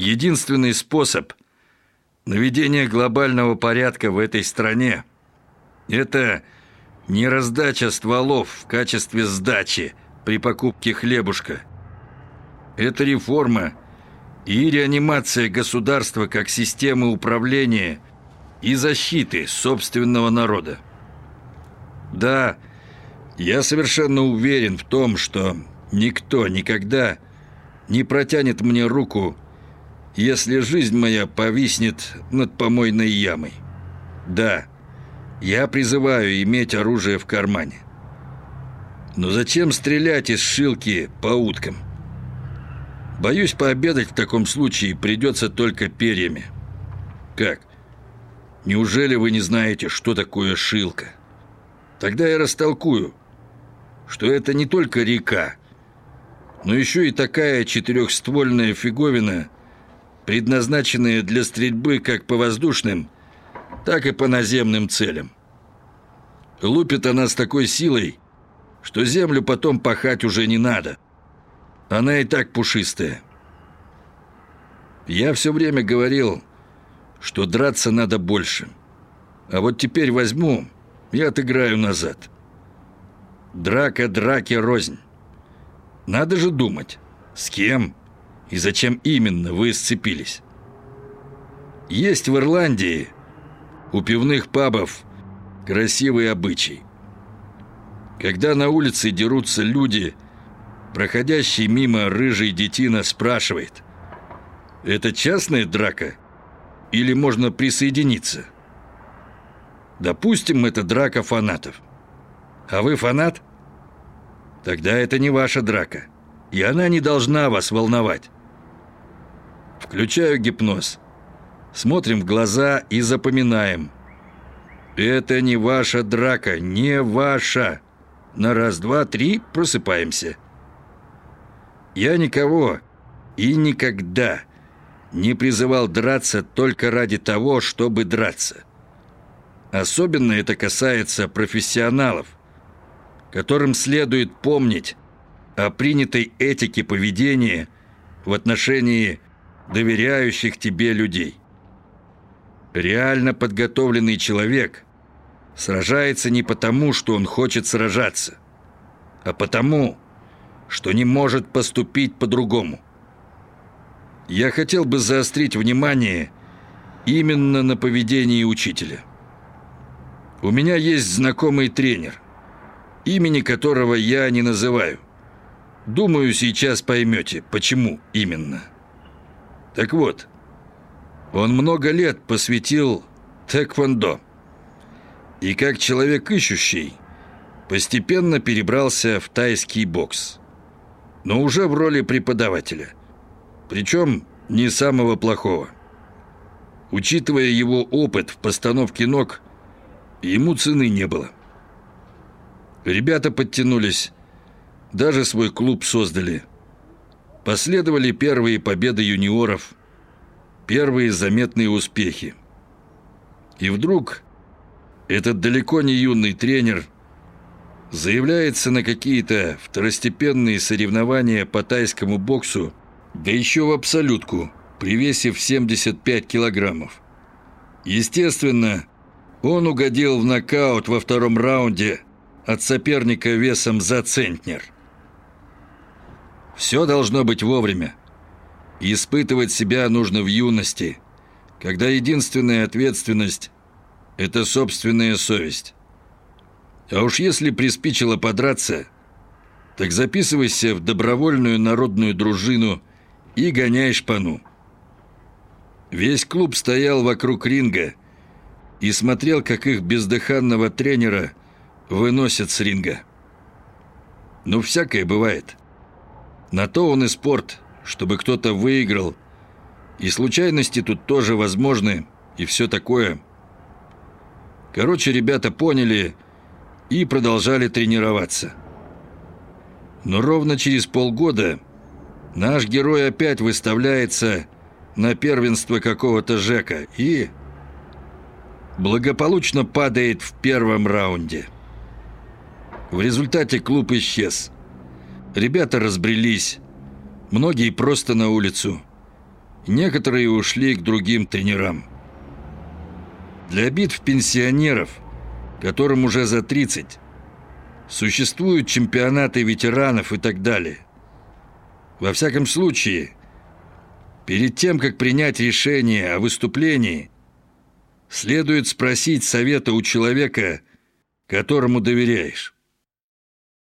единственный способ наведения глобального порядка в этой стране – это не раздача стволов в качестве сдачи при покупке хлебушка. Это реформа и реанимация государства как системы управления и защиты собственного народа. Да, я совершенно уверен в том, что никто никогда не протянет мне руку, если жизнь моя повиснет над помойной ямой. Да, я призываю иметь оружие в кармане. Но зачем стрелять из шилки по уткам? Боюсь, пообедать в таком случае придется только перьями. Как? Неужели вы не знаете, что такое шилка? Тогда я растолкую, что это не только река, но еще и такая четырехствольная фиговина, предназначенная для стрельбы как по воздушным, так и по наземным целям. Лупит она с такой силой, что землю потом пахать уже не надо. Она и так пушистая. Я все время говорил, что драться надо больше. А вот теперь возьму и отыграю назад. Драка драки рознь. Надо же думать, с кем и зачем именно вы сцепились. Есть в Ирландии у пивных пабов красивый обычай. Когда на улице дерутся люди, проходящий мимо рыжий детина спрашивает, «Это частная драка или можно присоединиться?» Допустим, это драка фанатов. А вы фанат? Тогда это не ваша драка, и она не должна вас волновать. Включаю гипноз. Смотрим в глаза и запоминаем. Это не ваша драка, не ваша. На раз, два, три просыпаемся. Я никого и никогда не призывал драться только ради того, чтобы драться. Особенно это касается профессионалов, которым следует помнить о принятой этике поведения в отношении доверяющих тебе людей. Реально подготовленный человек сражается не потому, что он хочет сражаться, а потому, что не может поступить по-другому. Я хотел бы заострить внимание именно на поведении учителя. У меня есть знакомый тренер, имени которого я не называю. Думаю, сейчас поймете, почему именно. Так вот, он много лет посвятил тэквондо. И как человек ищущий, постепенно перебрался в тайский бокс. Но уже в роли преподавателя. Причем не самого плохого. Учитывая его опыт в постановке ног, Ему цены не было. Ребята подтянулись, даже свой клуб создали. Последовали первые победы юниоров, первые заметные успехи. И вдруг этот далеко не юный тренер заявляется на какие-то второстепенные соревнования по тайскому боксу, да еще в абсолютку, привесив 75 килограммов. Естественно, он угодил в нокаут во втором раунде от соперника весом за центнер. Все должно быть вовремя. испытывать себя нужно в юности, когда единственная ответственность – это собственная совесть. А уж если приспичило подраться, так записывайся в добровольную народную дружину и гоняй шпану. Весь клуб стоял вокруг ринга – и смотрел, как их бездыханного тренера выносят с ринга. Ну, всякое бывает. На то он и спорт, чтобы кто-то выиграл. И случайности тут тоже возможны, и все такое. Короче, ребята поняли и продолжали тренироваться. Но ровно через полгода наш герой опять выставляется на первенство какого-то Жека и благополучно падает в первом раунде. В результате клуб исчез. Ребята разбрелись, многие просто на улицу. Некоторые ушли к другим тренерам. Для битв пенсионеров, которым уже за 30, существуют чемпионаты ветеранов и так далее. Во всяком случае, перед тем, как принять решение о выступлении, следует спросить совета у человека, которому доверяешь.